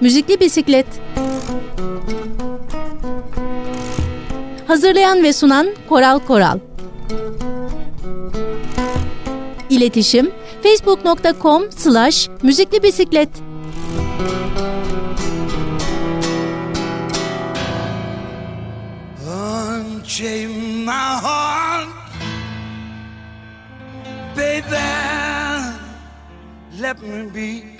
Müzikli Bisiklet. Hazırlayan ve sunan Koral Koral. İletişim facebook.com slash müziklibisiklet. Unchain my heart Baby Let me be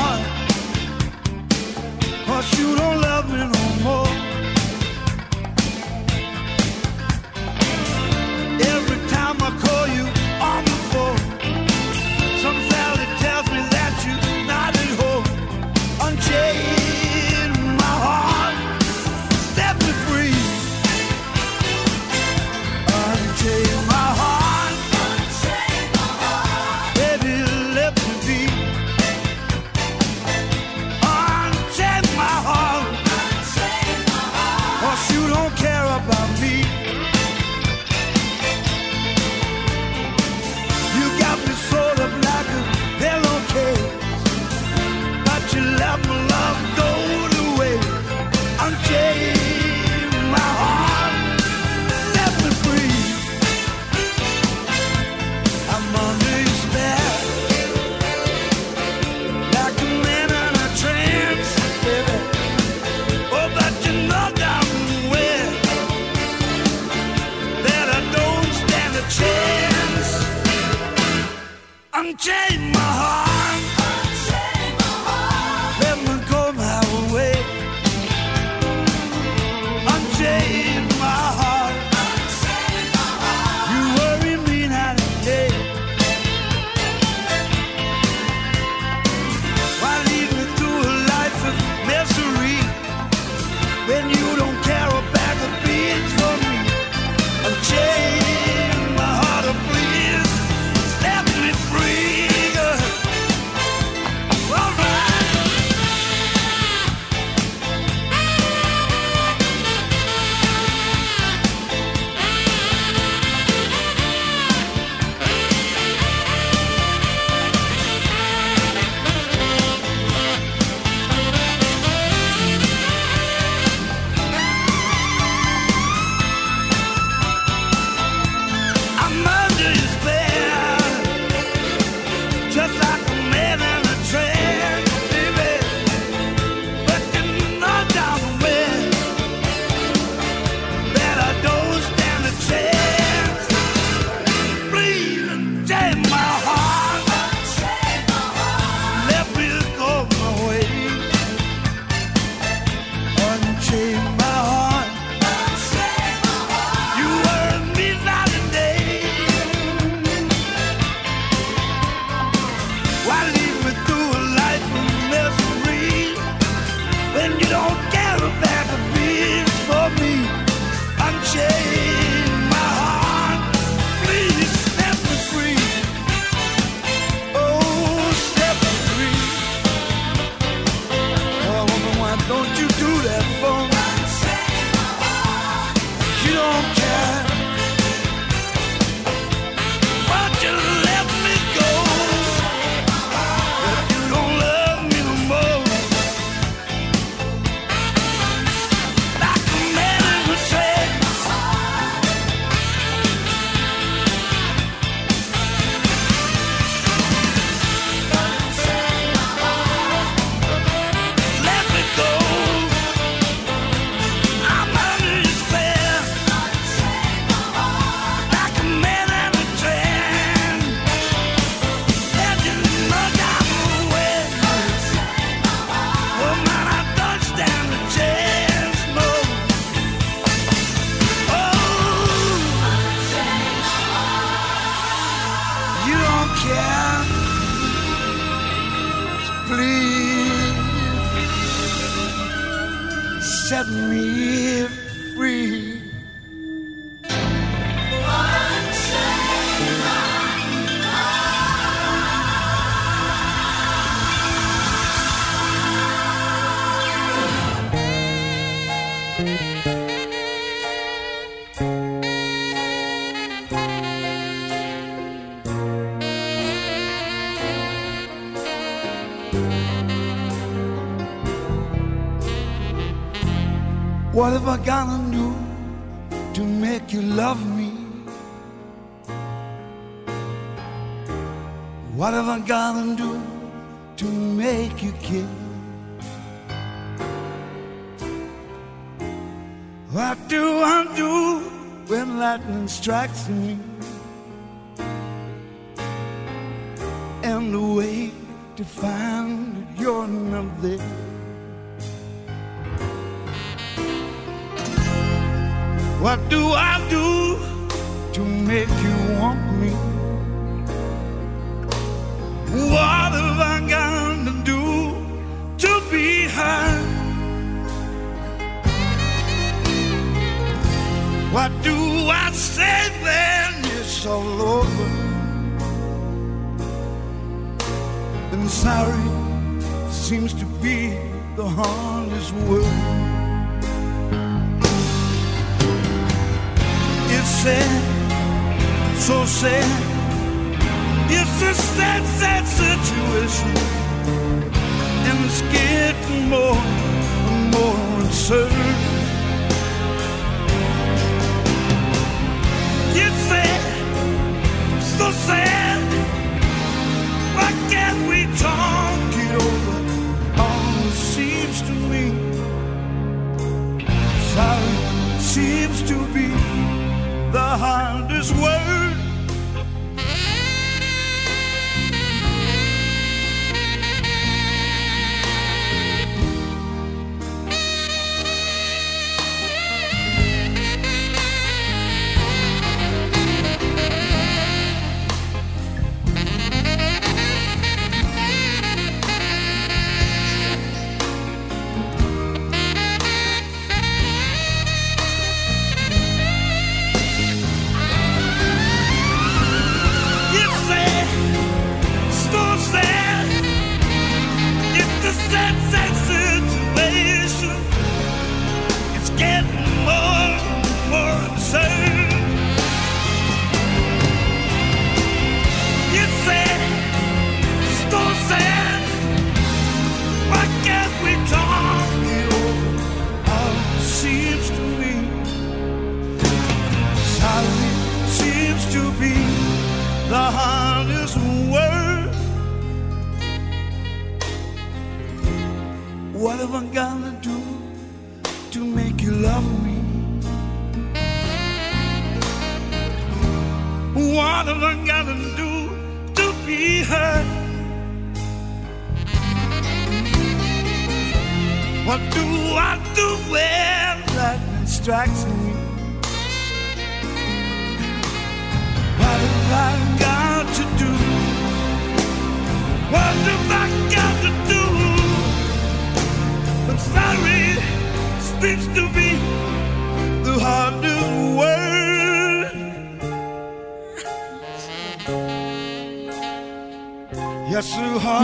You don't love me no more. my ever gonna do to make you love me? What have I gotta do to make you care? What do I do when lightning strikes me?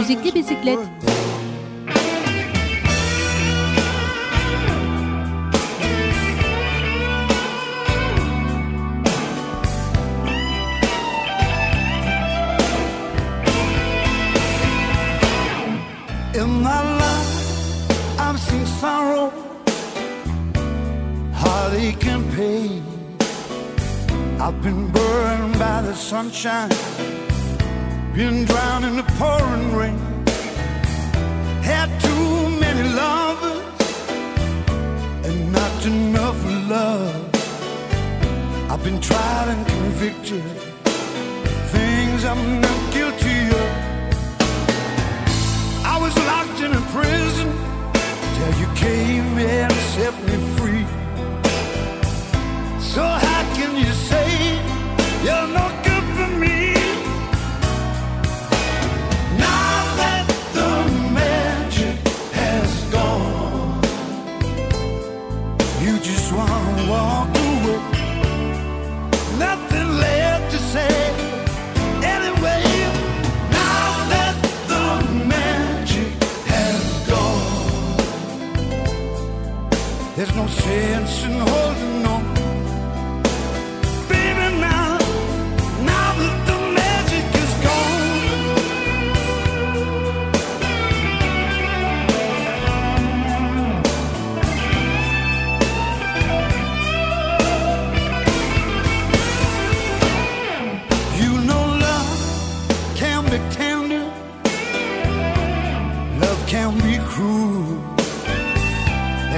müzikli bisiklet. In my life, I've seen sorrow, heartache and pain. I've been burned by the sunshine, been drowned in the pouring rain. Had too many lovers and not enough love. I've been tried and convicted of things I'm not guilty of. I was locked in a prison till you came and set me free. So how can you say you're not? No sense in holding on.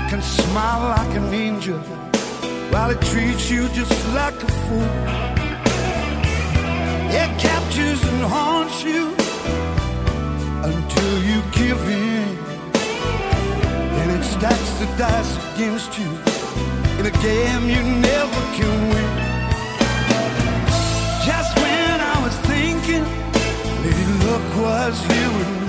Can smile like an angel while it treats you just like a fool. It captures and haunts you until you give in. Then it stacks the dice against you in a game you never can win. Just when I was thinking, maybe luck was. You tell me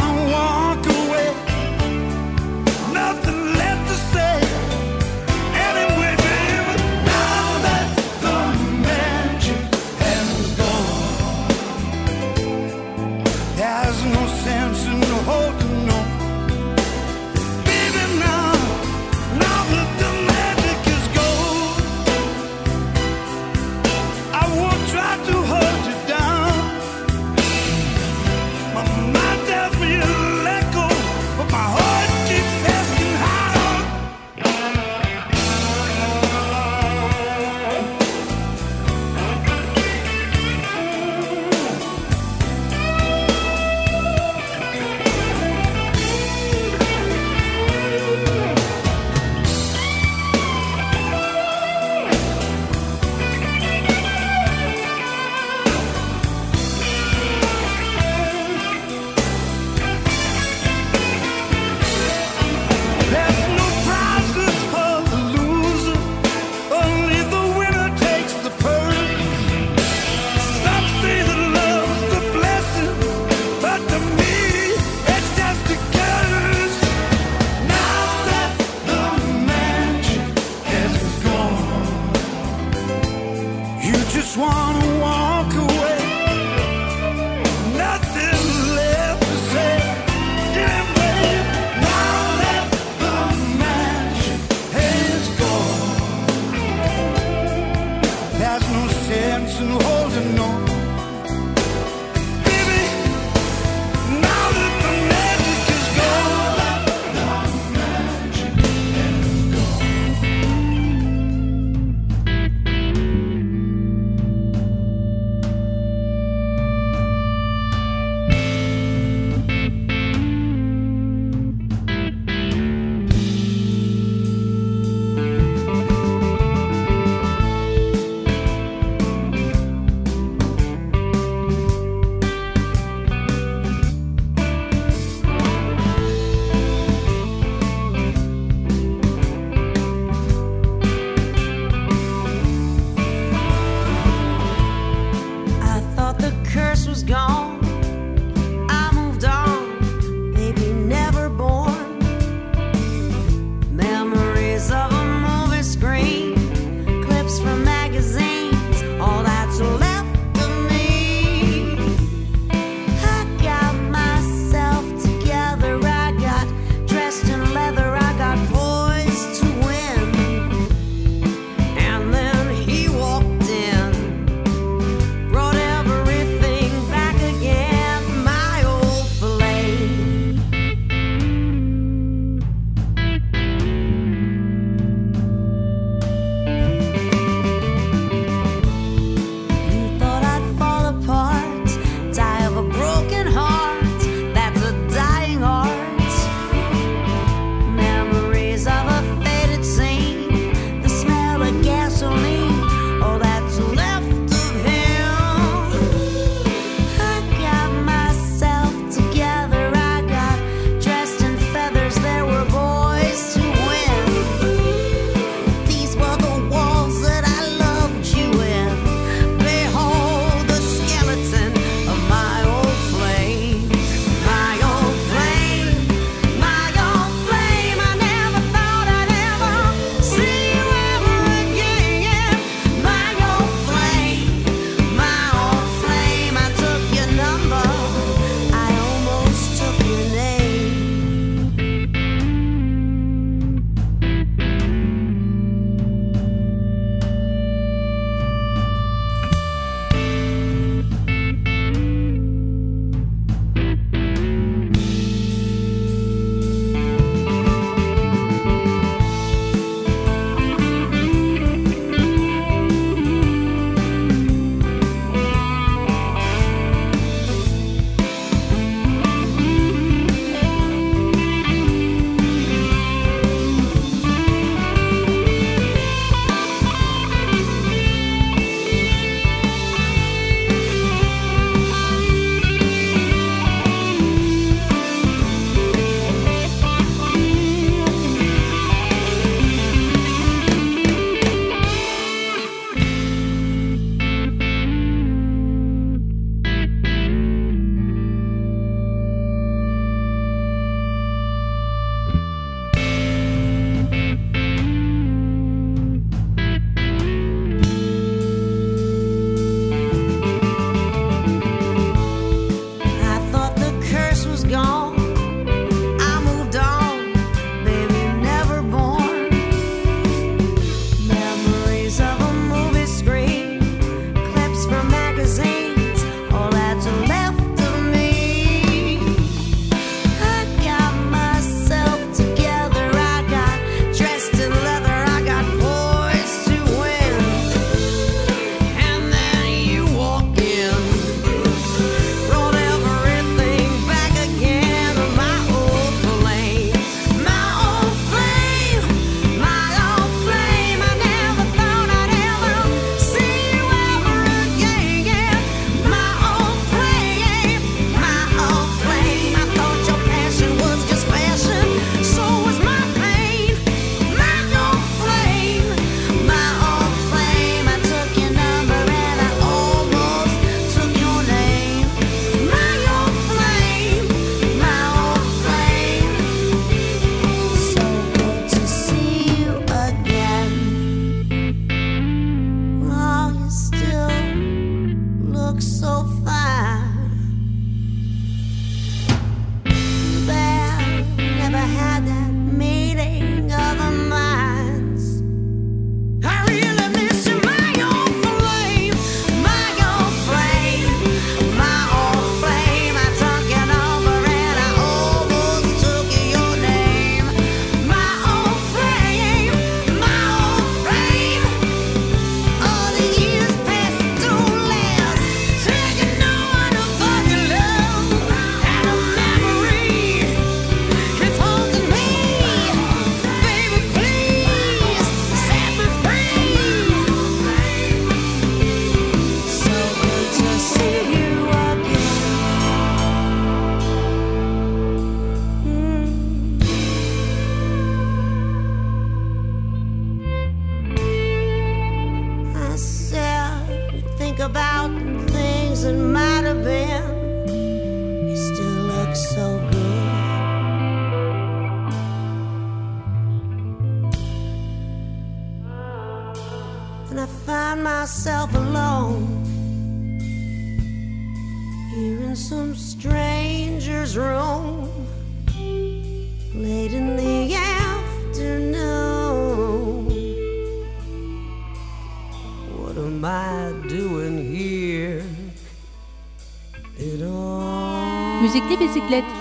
des bicyclettes.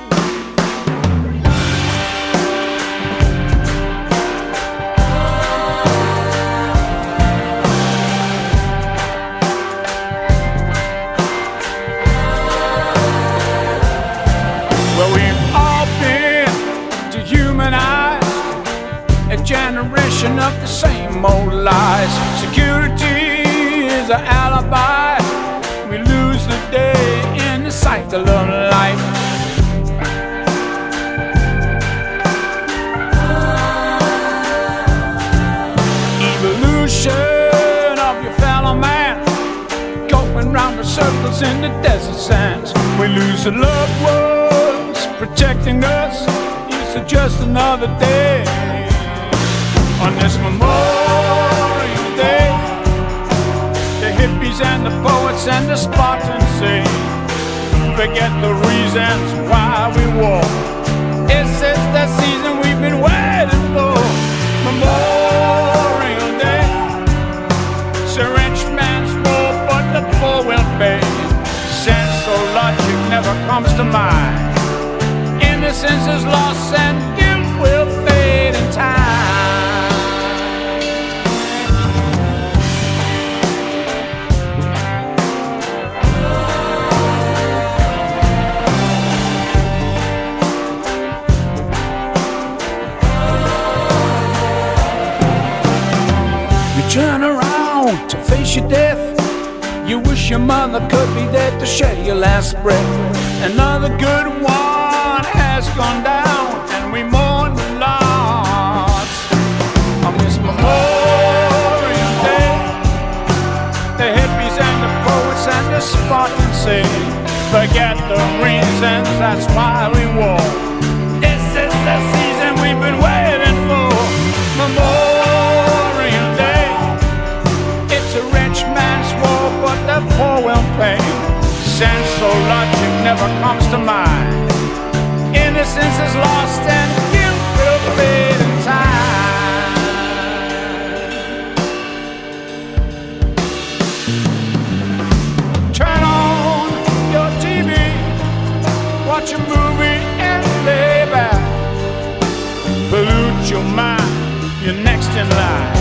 ever comes to mind. Innocence is lost and guilt will fade in time. You turn around to face your death. You wish your mother could be there to share your last breath. Another good one has gone down, and we mourn the loss. I miss my Memorial Day. The hippies and the poets and the Spartan say, forget the reasons, that's why we war. never comes to mind. Innocence is lost and guilt will fade in time. Turn on your TV, watch a movie and lay back. Pollute your mind, you're next in line.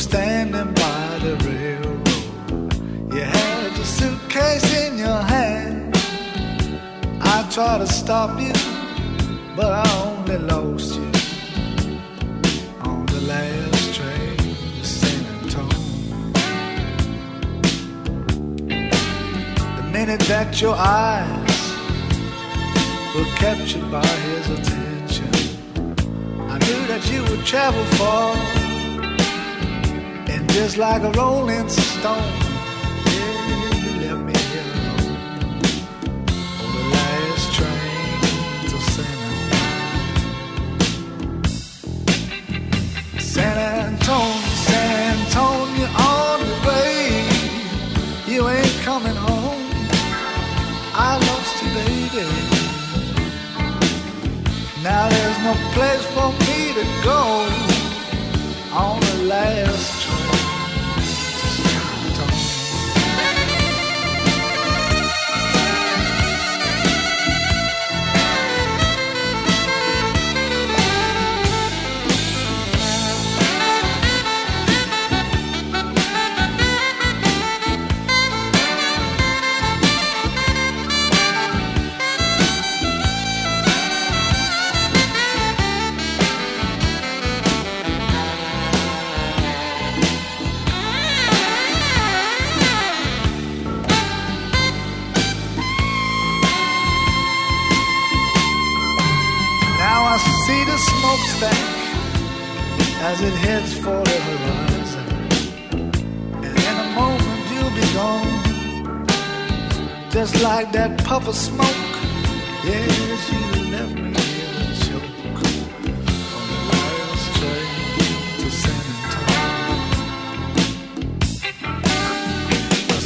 Standing by the railroad. You had your suitcase in your hand. I tried to stop you, but I only lost you on the last train to San Antonio. The minute that your eyes were captured by his attention, I knew that you would travel far. Just like a rolling stone, yeah, me on the last train to San San Antonio, San Antonio, on the way. You ain't coming home. I lost you, baby. Now there's no place for me to go on the last as it heads for the horizon. And in a moment you'll be gone. Just like that puff of smoke. Yes, you left me here to choke on the last train to San.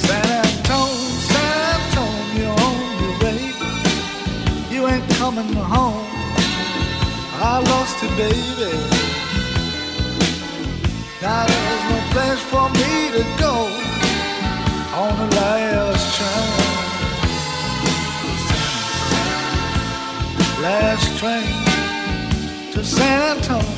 San San Antonio, on your way. You ain't coming home. I lost you, baby. There's no place for me to go on the last train. Last train to San Antonio.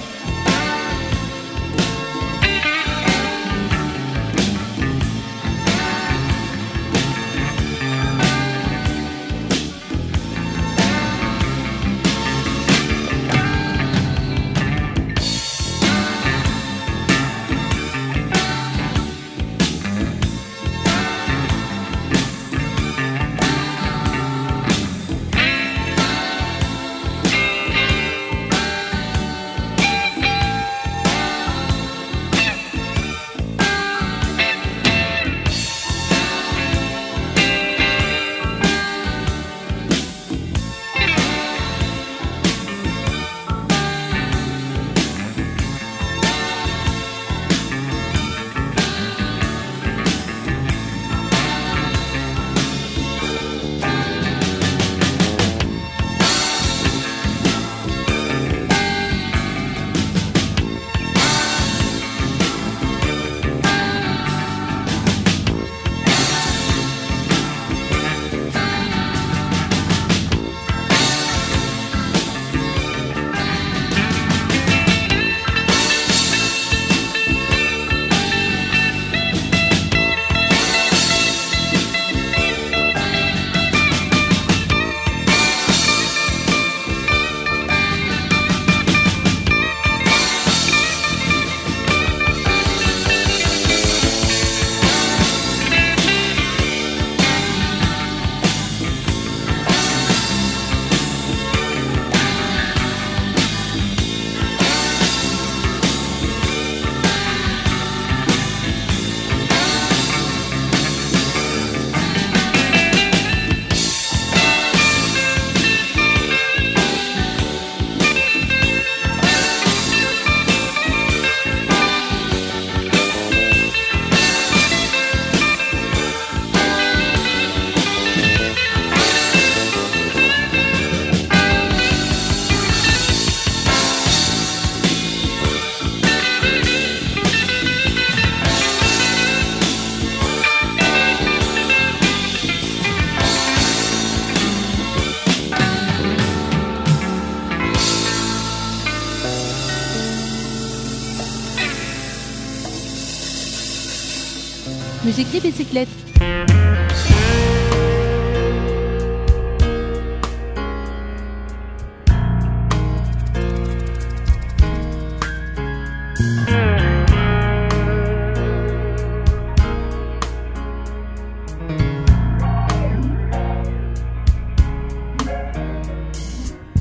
Müzikli Bisiklet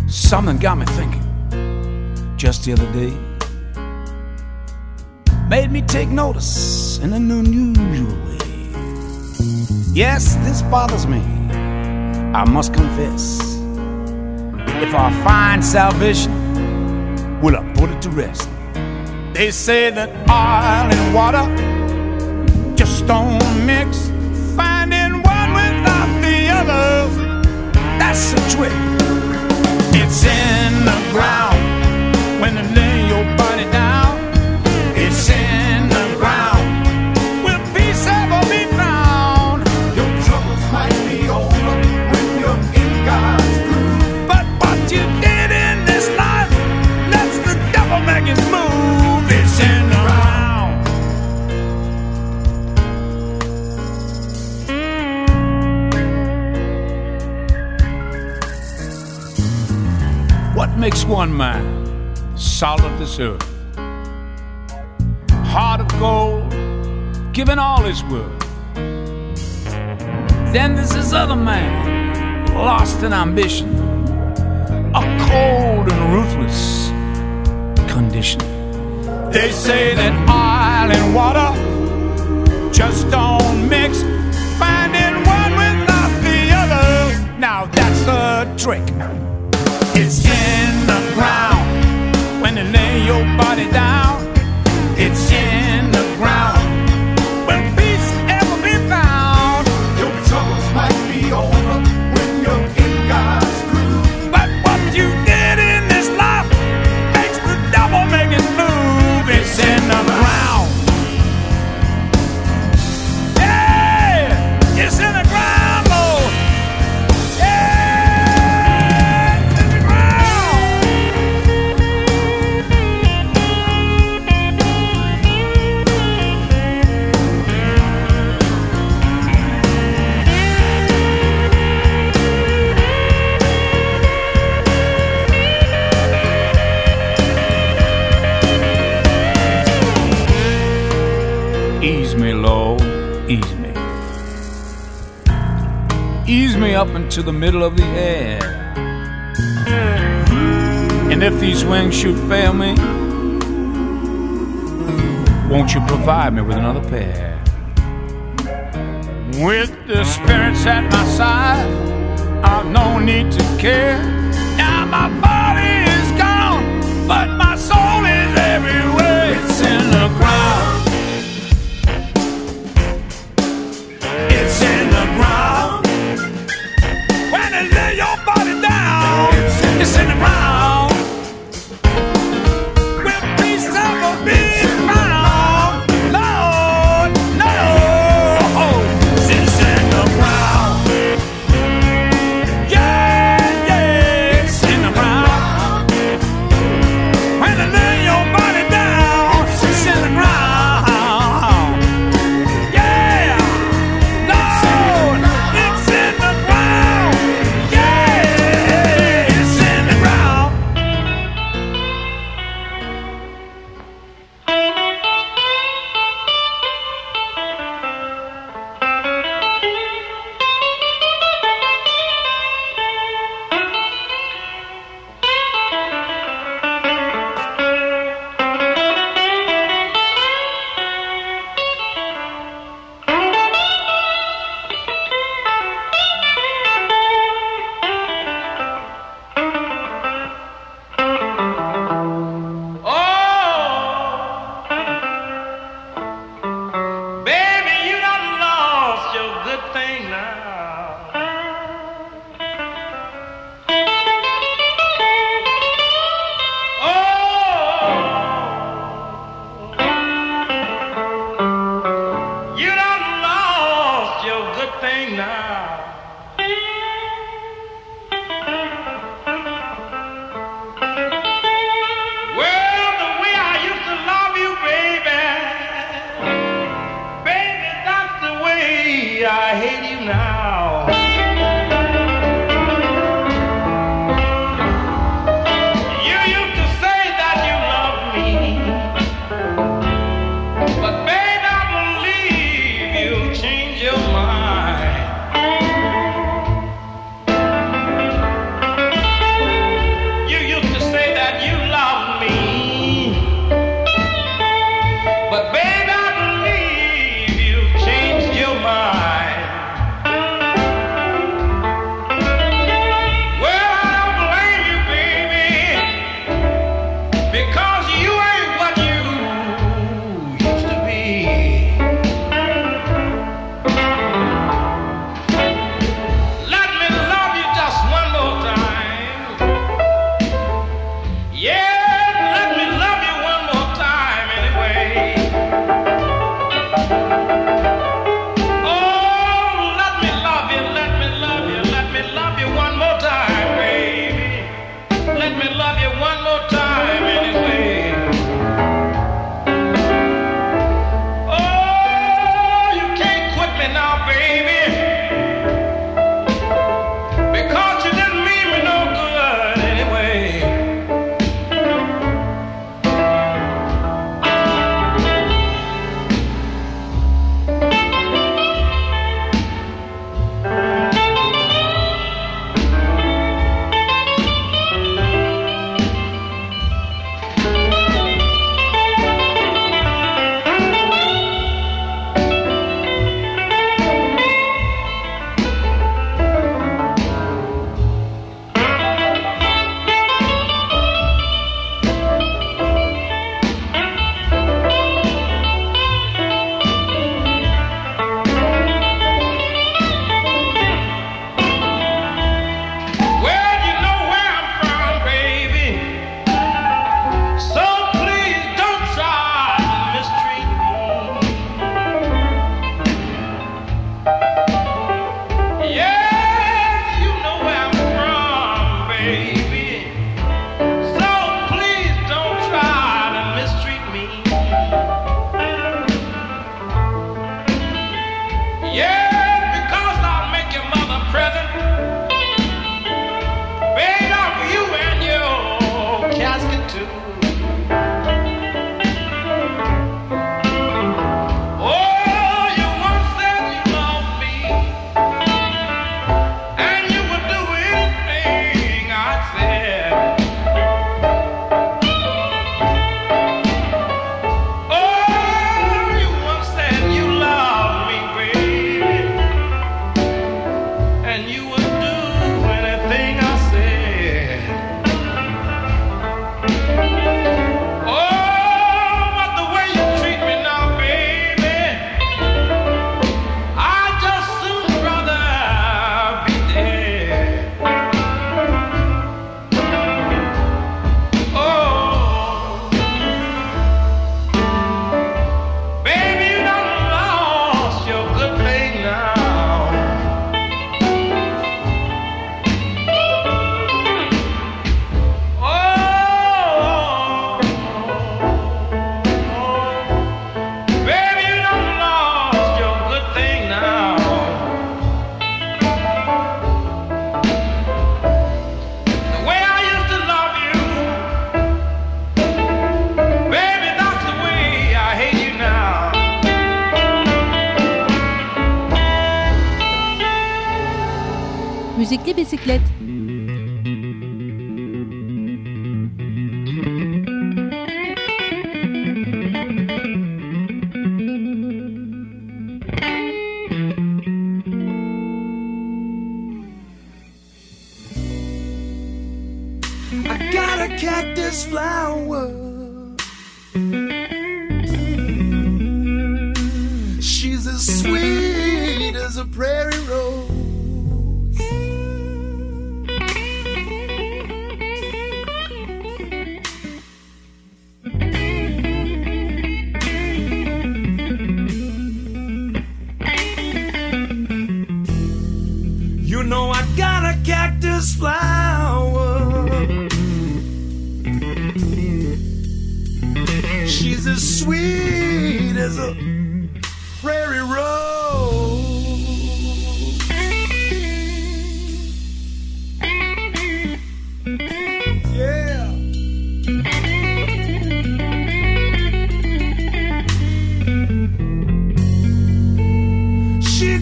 Something got me thinking just the other day. Take notice in an unusual way. Yes, this bothers me, I must confess. If I find salvation, will I put it to rest? They say that oil and water just don't mix. Finding one without the other, that's a trick. It's in the ground when you lay your body down. It's in one man of this earth? Heart of gold, giving all his worth. Then there's this other man, lost in ambition, a cold and ruthless condition. They say that oil and water just don't mix, finding one without the other. Now that's the trick. It's in the ground when they lay your body down. It's in up into the middle of the air. And if these wings should fail me, won't you provide me with another pair? With the spirits at my side, I've no need to care. Now my body is gone, but my soul is everywhere. It's in the ground.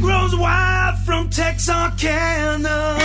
grows wild from Texarkana.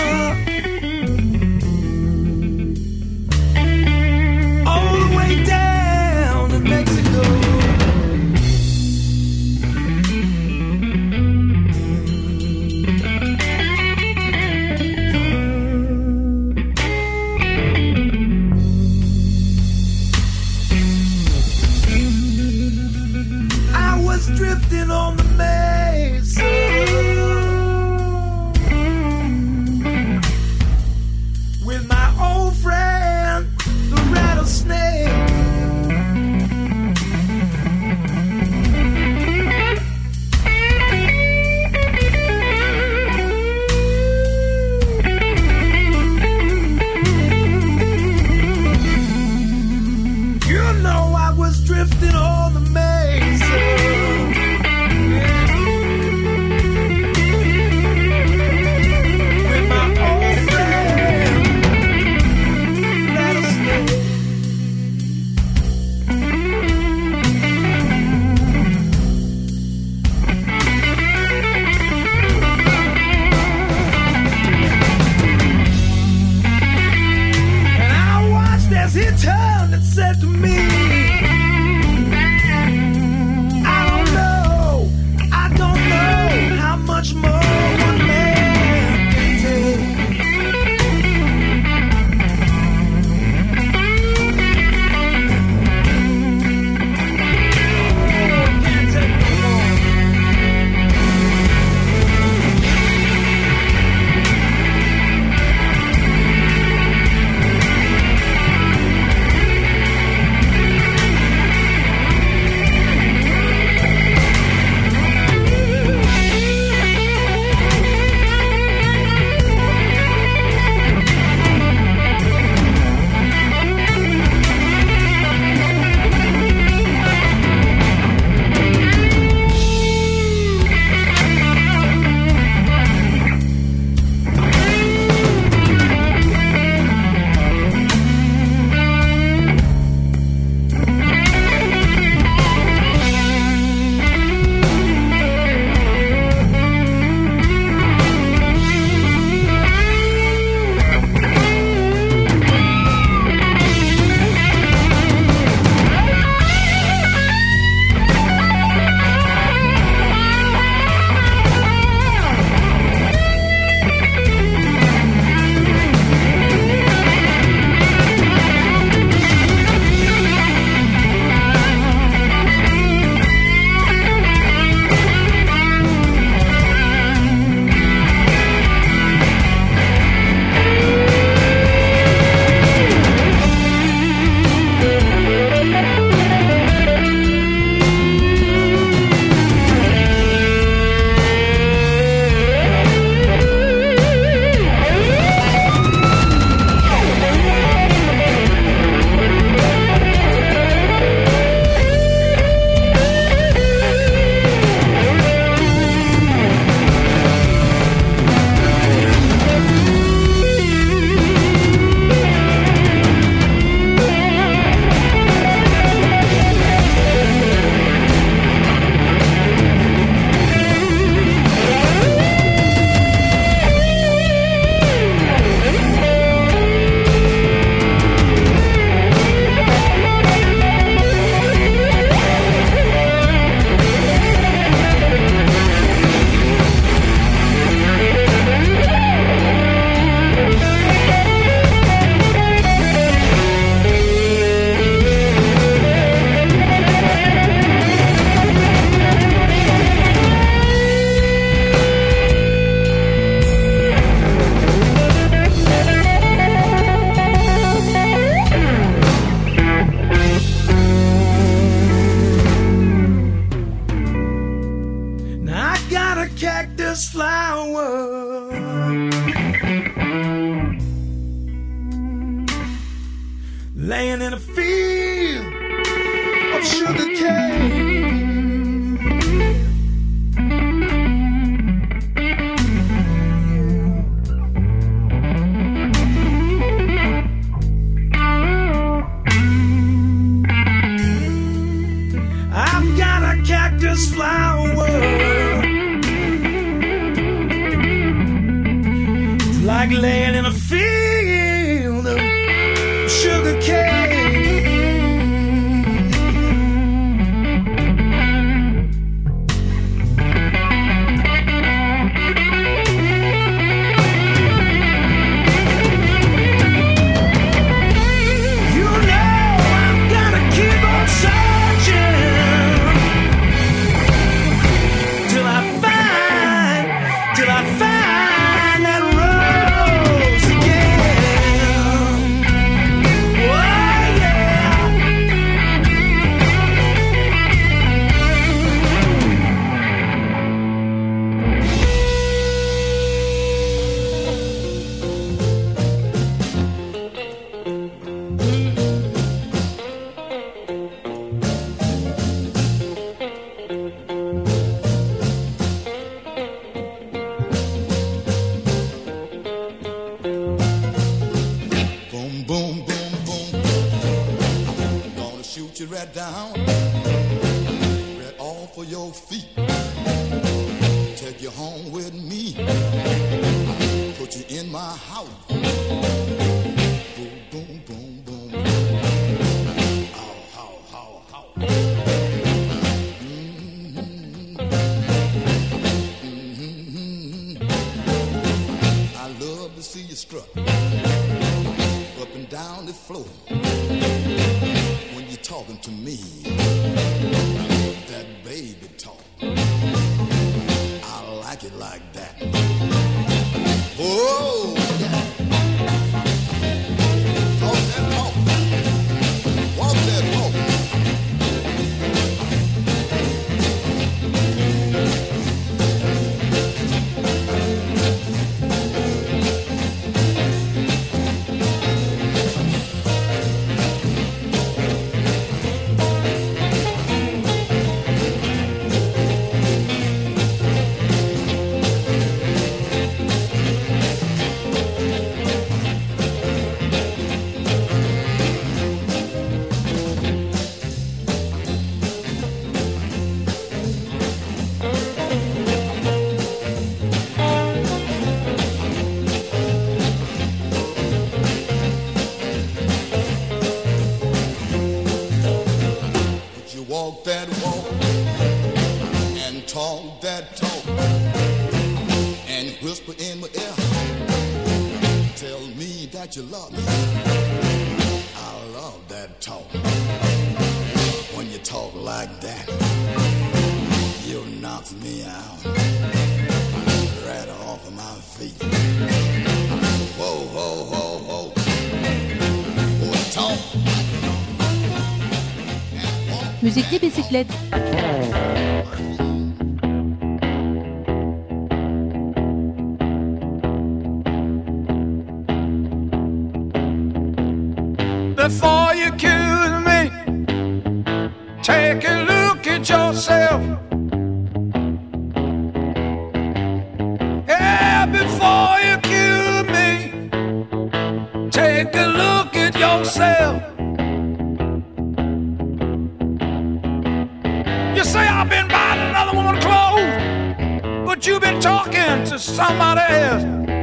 complet. Before you kill me, take a look at yourself. Yeah, before you kill me, take a look at yourself. You say I've been buying another woman clothes, but you've been talking to somebody else.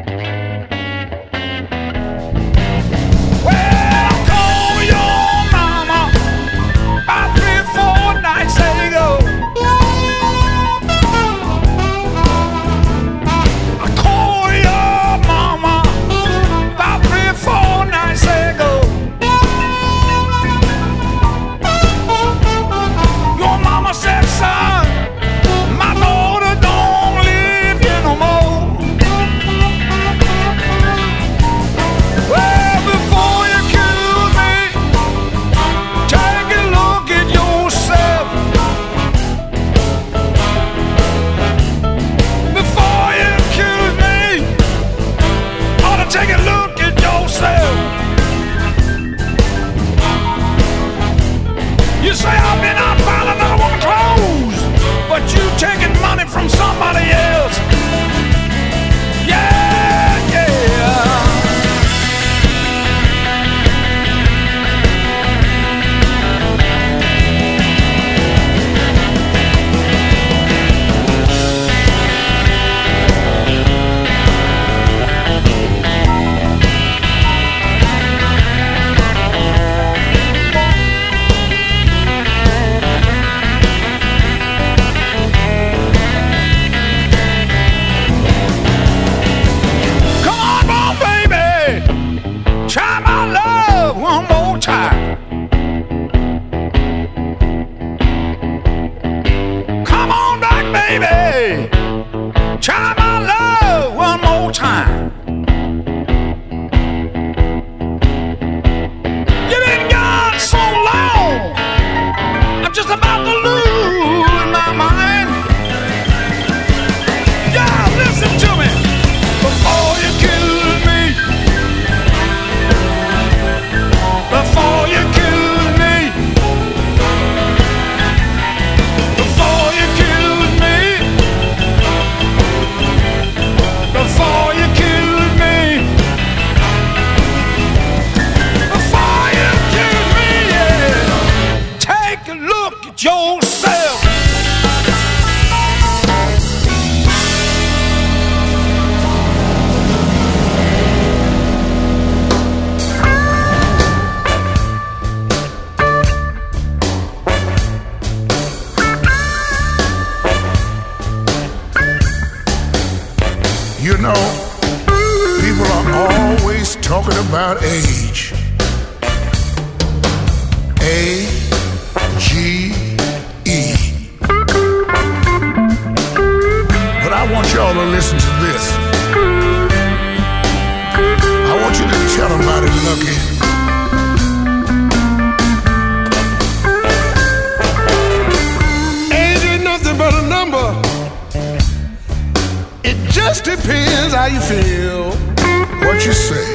Say?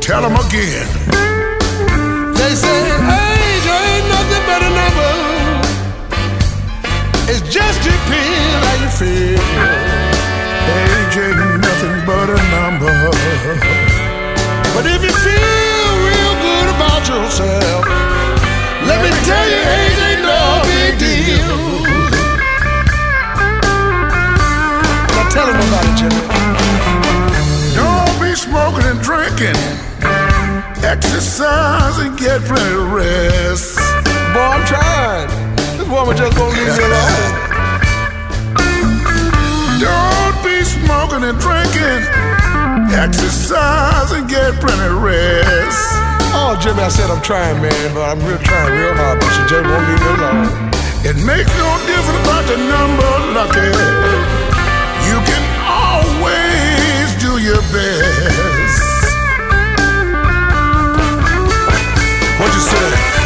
Tell them again. They say age ain't nothing but a number. It just depends how you feel. Age ain't nothing but a number. But if you feel real good about yourself, let me tell you, age ain't no big deal. Now tell them about it, Jimmy. Smoking and drinking. Exercise and get plenty of rest. Boy, I'm trying. This woman just won't leave me alone. Don't be smoking and drinking. Exercise and get plenty of rest. Oh, Jimmy, I said I'm trying, man, but I'm real trying real hard, but she just won't leave me alone. It makes no difference about the number, lucky. You can always do your best. What you say?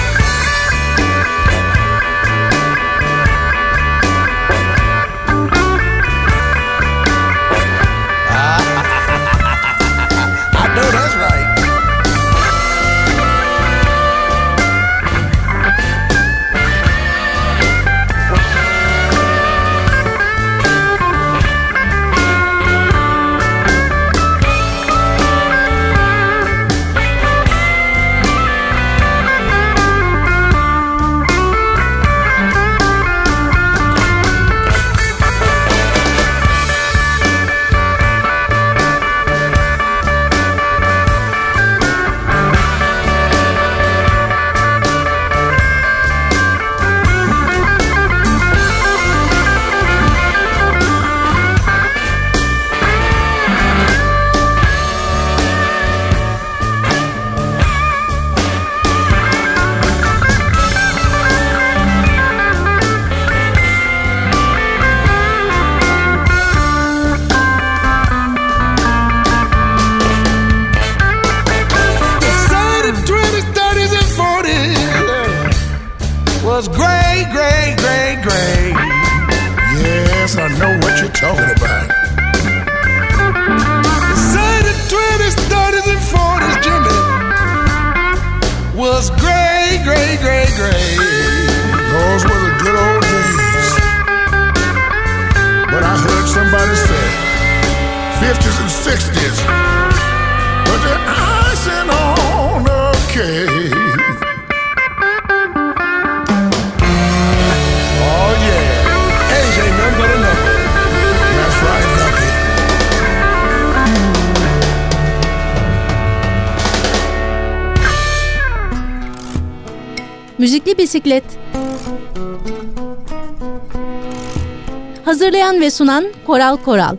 Ve sunan Koral Koral.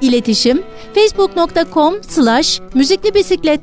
İletişim facebook.com slash müzikli bisiklet